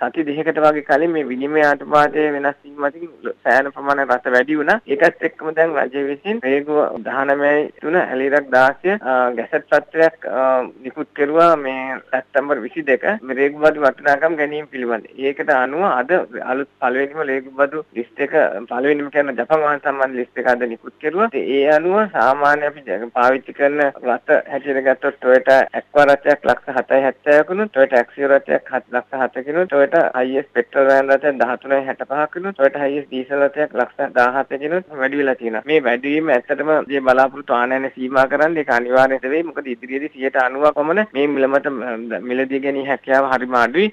සති දෙකකට වගේ කලින් මේ විනිමය අනුපාතයේ වෙනස් වීම මතින් සෑහෙන ප්‍රමාණයක් රට වැඩි වුණා. ඒකත් එක්කම දැන් රජය විසින් රේගුව 19යි 3 ඇලිරක් 16 ගැසට් පත්‍රයක් නිකුත් කරුවා මේ සැප්තැම්බර් 22 මේ රේගු බදු වටිනාකම් ගැනීම පිළිබඳ. ඒකට අනුව අද අලුත් පළවෙනිම රේගු බදු ලිස්ට් එක පළවෙනිම කියන ජපන් වාහන සම්බන්ධ ලිස්ට් එක අද නිකුත් කරුවා. ඒ අනුව සාමාන්‍ය අපි පාවිච්චි කරන රට හැටියට ගත්තොත් Toyota Aqua රථයක් ලක්ෂ 770 කිනු, Toyota Axio රථයක් ලක්ෂ 7 කිනු, Toyota IS පෙට්‍රල් වෑන් රථයක් 13.65 කිනු, Toyota IS ඩීසල් රථයක් ලක්ෂ 17 කිනු වැඩි වෙලා තියෙනවා. මේ වැඩිවීම ඇත්තටම මේ බලාපොරොත්තු ආනයන සීමා කරන්න ඒක අනිවාර්යයෙන් වෙයි. මොකද ඉදිරියේදී 90ක් පමණ මේ මිලමට මිලදී ගැනීම හැකියාව හරිම අඩුයි.